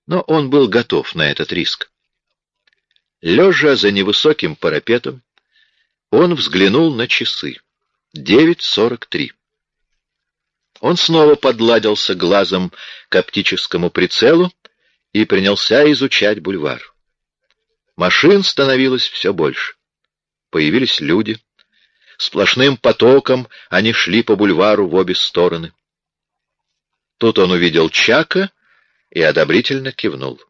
Но он был готов на этот риск. Лежа за невысоким парапетом, Он взглянул на часы. Девять сорок три. Он снова подладился глазом к оптическому прицелу и принялся изучать бульвар. Машин становилось все больше. Появились люди. Сплошным потоком они шли по бульвару в обе стороны. Тут он увидел Чака и одобрительно кивнул.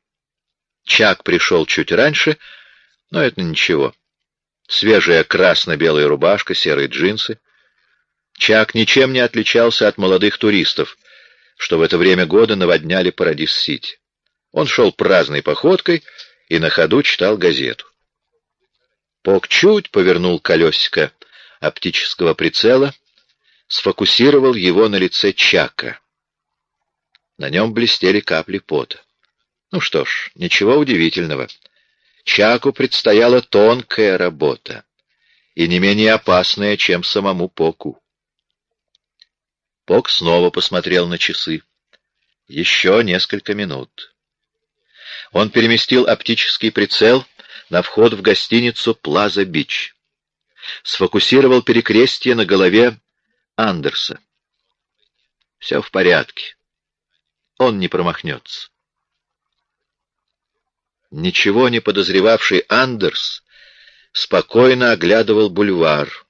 Чак пришел чуть раньше, но это ничего. Свежая красно-белая рубашка, серые джинсы. Чак ничем не отличался от молодых туристов, что в это время года наводняли Парадис-Сити. Он шел праздной походкой и на ходу читал газету. Пок чуть повернул колесико оптического прицела, сфокусировал его на лице Чака. На нем блестели капли пота. Ну что ж, ничего удивительного. Чаку предстояла тонкая работа и не менее опасная, чем самому Поку. Пок снова посмотрел на часы. Еще несколько минут. Он переместил оптический прицел на вход в гостиницу «Плаза Бич». Сфокусировал перекрестие на голове Андерса. Все в порядке. Он не промахнется. Ничего не подозревавший Андерс спокойно оглядывал бульвар,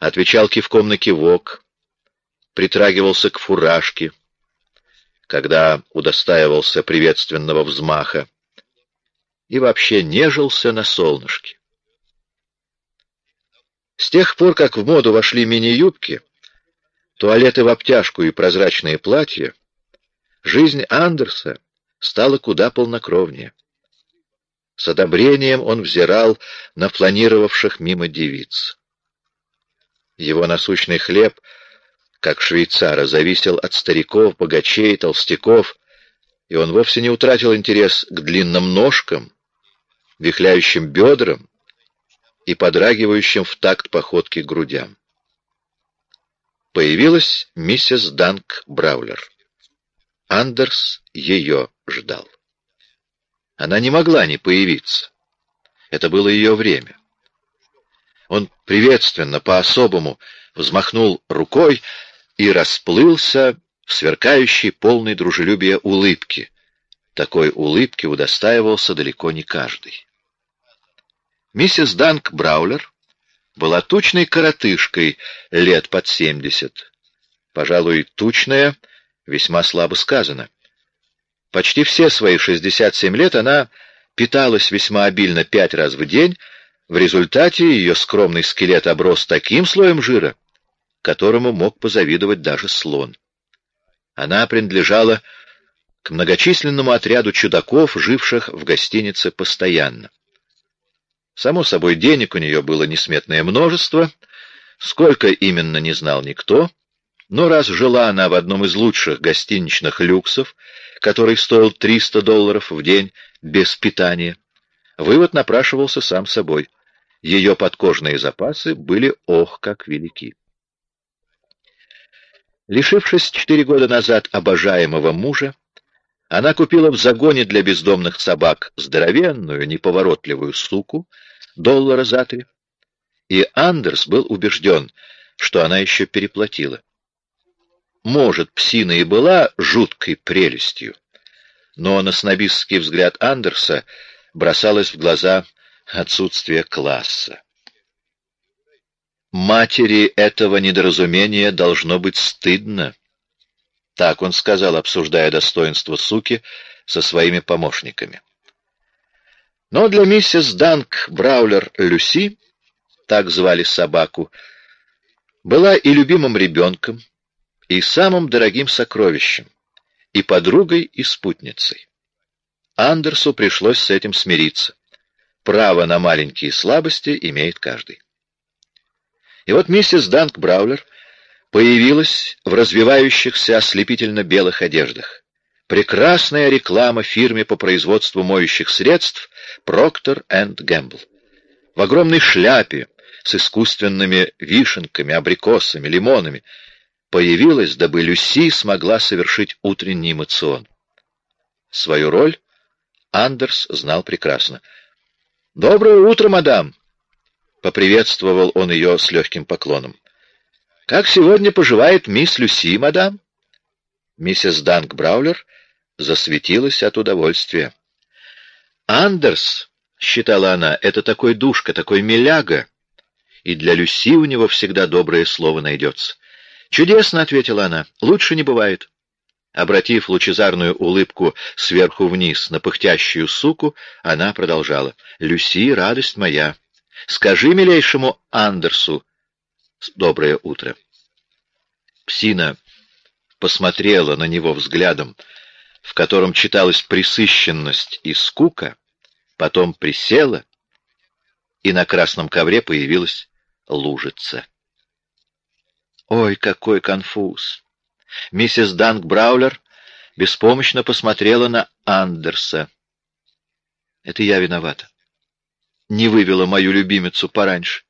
отвечал кивком на кивок, притрагивался к фуражке, когда удостаивался приветственного взмаха, и вообще нежился на солнышке. С тех пор, как в моду вошли мини-юбки, туалеты в обтяжку и прозрачные платья, жизнь Андерса стала куда полнокровнее. С одобрением он взирал на фланировавших мимо девиц. Его насущный хлеб — как швейцара, зависел от стариков, богачей, толстяков, и он вовсе не утратил интерес к длинным ножкам, вихляющим бедрам и подрагивающим в такт походки грудям. Появилась миссис Данк Браулер. Андерс ее ждал. Она не могла не появиться. Это было ее время. Он приветственно, по-особому, взмахнул рукой, и расплылся в сверкающей полной дружелюбия улыбки. Такой улыбки удостаивался далеко не каждый. Миссис Данк Браулер была тучной коротышкой лет под семьдесят. Пожалуй, тучная весьма слабо сказано. Почти все свои шестьдесят семь лет она питалась весьма обильно пять раз в день, в результате ее скромный скелет оброс таким слоем жира, которому мог позавидовать даже слон. Она принадлежала к многочисленному отряду чудаков, живших в гостинице постоянно. Само собой, денег у нее было несметное множество, сколько именно не знал никто, но раз жила она в одном из лучших гостиничных люксов, который стоил 300 долларов в день без питания, вывод напрашивался сам собой. Ее подкожные запасы были ох как велики. Лишившись четыре года назад обожаемого мужа, она купила в загоне для бездомных собак здоровенную, неповоротливую суку, доллара за три, и Андерс был убежден, что она еще переплатила. Может, псина и была жуткой прелестью, но на снобистский взгляд Андерса бросалось в глаза отсутствие класса. Матери этого недоразумения должно быть стыдно. Так он сказал, обсуждая достоинство суки со своими помощниками. Но для миссис Данк Браулер Люси, так звали собаку, была и любимым ребенком, и самым дорогим сокровищем, и подругой, и спутницей. Андерсу пришлось с этим смириться. Право на маленькие слабости имеет каждый. И вот миссис Данк Браулер появилась в развивающихся ослепительно-белых одеждах. Прекрасная реклама фирме по производству моющих средств Procter Gamble. В огромной шляпе с искусственными вишенками, абрикосами, лимонами появилась, дабы Люси смогла совершить утренний эмоцион. Свою роль Андерс знал прекрасно. «Доброе утро, мадам!» Поприветствовал он ее с легким поклоном. «Как сегодня поживает мисс Люси, мадам?» Миссис Данк Браулер засветилась от удовольствия. «Андерс», — считала она, — «это такой душка, такой миляга, и для Люси у него всегда доброе слово найдется». «Чудесно», — ответила она, — «лучше не бывает». Обратив лучезарную улыбку сверху вниз на пыхтящую суку, она продолжала. «Люси, радость моя, скажи милейшему Андерсу доброе утро». Псина посмотрела на него взглядом, в котором читалась присыщенность и скука, потом присела, и на красном ковре появилась лужица. Ой, какой конфуз! Миссис Данк Браулер беспомощно посмотрела на Андерса. Это я виновата. Не вывела мою любимицу пораньше.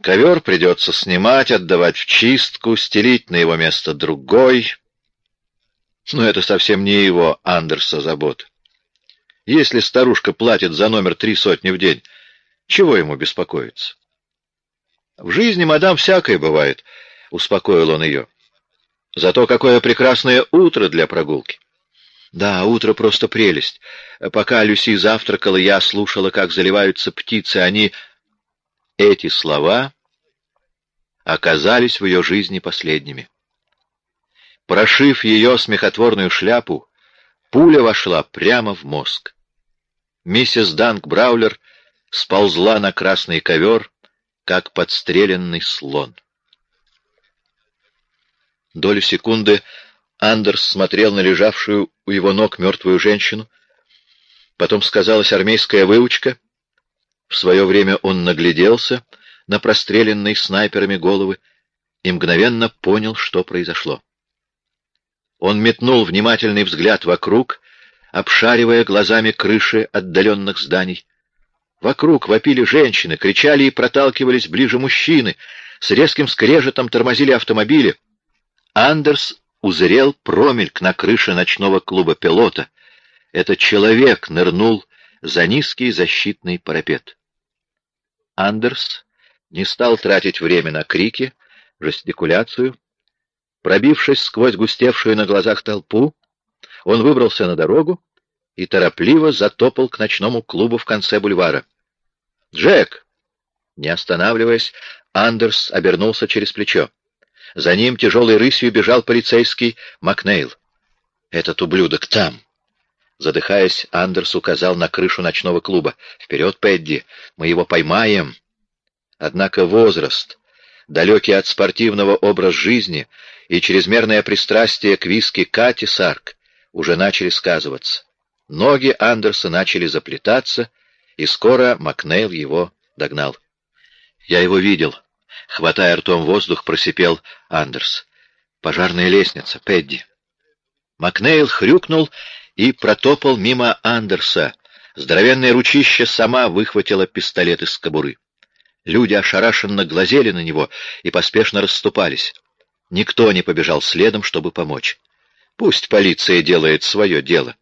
Ковер придется снимать, отдавать в чистку, стелить на его место другой. Но это совсем не его, Андерса, забота. Если старушка платит за номер три сотни в день, чего ему беспокоиться? В жизни, мадам, всякое бывает, — успокоил он ее. Зато какое прекрасное утро для прогулки. Да, утро просто прелесть. Пока Люси завтракала, я слушала, как заливаются птицы. Они... Эти слова оказались в ее жизни последними. Прошив ее смехотворную шляпу, пуля вошла прямо в мозг. Миссис Данк Браулер сползла на красный ковер, как подстреленный слон. Долю секунды Андерс смотрел на лежавшую у его ног мертвую женщину. Потом сказалась армейская выучка. В свое время он нагляделся на простреленные снайперами головы и мгновенно понял, что произошло. Он метнул внимательный взгляд вокруг, обшаривая глазами крыши отдаленных зданий. Вокруг вопили женщины, кричали и проталкивались ближе мужчины, с резким скрежетом тормозили автомобили — Андерс узрел промельк на крыше ночного клуба пилота. Этот человек нырнул за низкий защитный парапет. Андерс не стал тратить время на крики, жестикуляцию. Пробившись сквозь густевшую на глазах толпу, он выбрался на дорогу и торопливо затопал к ночному клубу в конце бульвара. «Джек!» Не останавливаясь, Андерс обернулся через плечо. За ним тяжелой рысью бежал полицейский Макнейл. «Этот ублюдок там!» Задыхаясь, Андерс указал на крышу ночного клуба. «Вперед, Пэдди! Мы его поймаем!» Однако возраст, далекий от спортивного образа жизни и чрезмерное пристрастие к виски Кати Сарк уже начали сказываться. Ноги Андерса начали заплетаться, и скоро Макнейл его догнал. «Я его видел», Хватая ртом воздух, просипел Андерс. «Пожарная лестница, Пэдди». Макнейл хрюкнул и протопал мимо Андерса. Здоровенное ручище сама выхватила пистолет из кобуры. Люди ошарашенно глазели на него и поспешно расступались. Никто не побежал следом, чтобы помочь. Пусть полиция делает свое дело.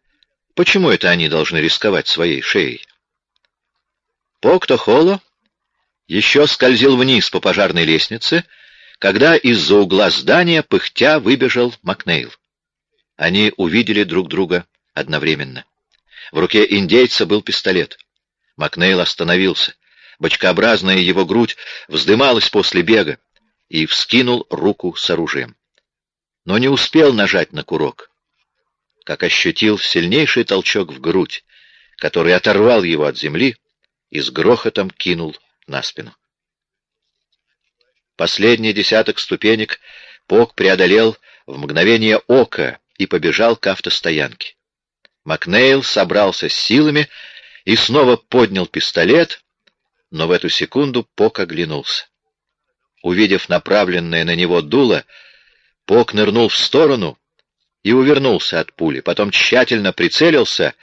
Почему это они должны рисковать своей шеей? Покто-холо еще скользил вниз по пожарной лестнице, когда из-за угла здания пыхтя выбежал Макнейл. Они увидели друг друга одновременно. В руке индейца был пистолет. Макнейл остановился. Бочкообразная его грудь вздымалась после бега и вскинул руку с оружием. Но не успел нажать на курок, как ощутил сильнейший толчок в грудь, который оторвал его от земли и с грохотом кинул на спину. Последний десяток ступенек Пок преодолел в мгновение ока и побежал к автостоянке. Макнейл собрался с силами и снова поднял пистолет, но в эту секунду Пок оглянулся. Увидев направленное на него дуло, Пок нырнул в сторону и увернулся от пули, потом тщательно прицелился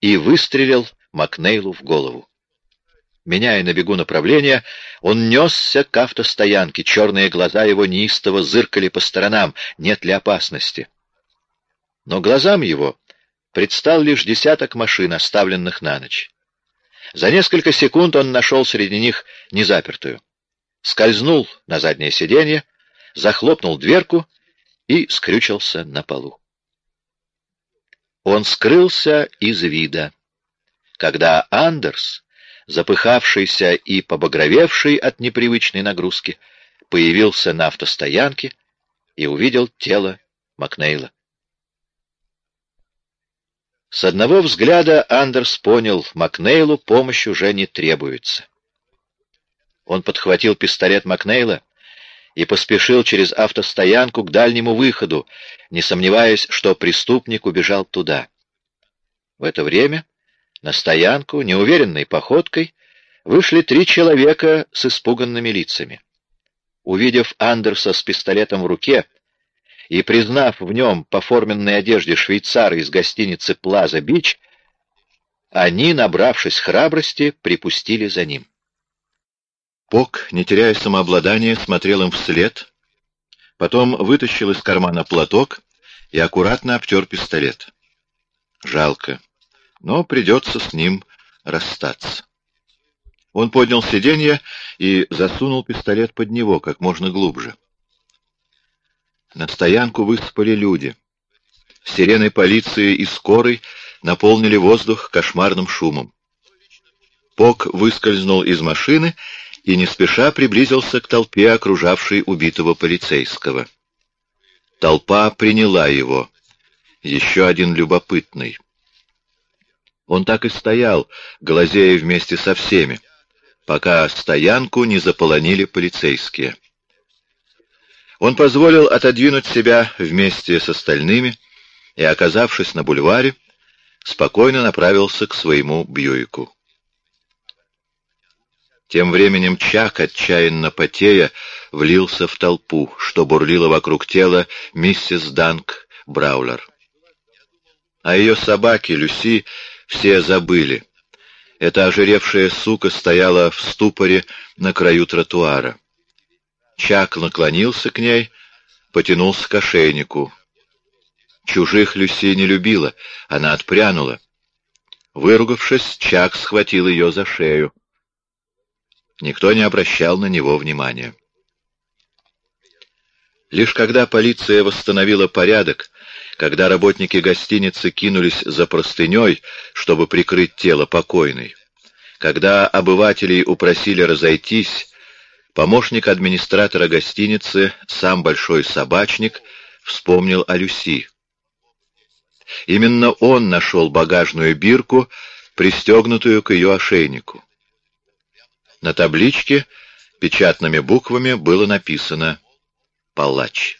и выстрелил Макнейлу в голову. Меняя на бегу направление, он несся к автостоянке. Черные глаза его неистово зыркали по сторонам, нет ли опасности. Но глазам его предстал лишь десяток машин, оставленных на ночь. За несколько секунд он нашел среди них незапертую. Скользнул на заднее сиденье, захлопнул дверку и скрючился на полу. Он скрылся из вида, когда Андерс, запыхавшийся и побагровевший от непривычной нагрузки, появился на автостоянке и увидел тело Макнейла. С одного взгляда Андерс понял, Макнейлу помощь уже не требуется. Он подхватил пистолет Макнейла и поспешил через автостоянку к дальнему выходу, не сомневаясь, что преступник убежал туда. В это время на стоянку, неуверенной походкой, вышли три человека с испуганными лицами. Увидев Андерса с пистолетом в руке и признав в нем по форменной одежде швейцара из гостиницы «Плаза Бич», они, набравшись храбрости, припустили за ним. Пок, не теряя самообладания, смотрел им вслед, потом вытащил из кармана платок и аккуратно обтер пистолет. Жалко, но придется с ним расстаться. Он поднял сиденье и засунул пистолет под него как можно глубже. На стоянку высыпали люди. Сирены полиции и скорой наполнили воздух кошмарным шумом. Пок выскользнул из машины и не спеша приблизился к толпе, окружавшей убитого полицейского. Толпа приняла его. Еще один любопытный. Он так и стоял, глазея вместе со всеми, пока стоянку не заполонили полицейские. Он позволил отодвинуть себя вместе с остальными и, оказавшись на бульваре, спокойно направился к своему Бьюику. Тем временем Чак, отчаянно потея, влился в толпу, что бурлило вокруг тела миссис Данк Браулер. А ее собаки, Люси, все забыли. Эта ожиревшая сука стояла в ступоре на краю тротуара. Чак наклонился к ней, потянулся к ошейнику. Чужих Люси не любила, она отпрянула. Выругавшись, Чак схватил ее за шею. Никто не обращал на него внимания. Лишь когда полиция восстановила порядок, когда работники гостиницы кинулись за простыней, чтобы прикрыть тело покойной, когда обывателей упросили разойтись, помощник администратора гостиницы, сам большой собачник, вспомнил о Люси. Именно он нашел багажную бирку, пристегнутую к ее ошейнику. На табличке печатными буквами было написано «Палач».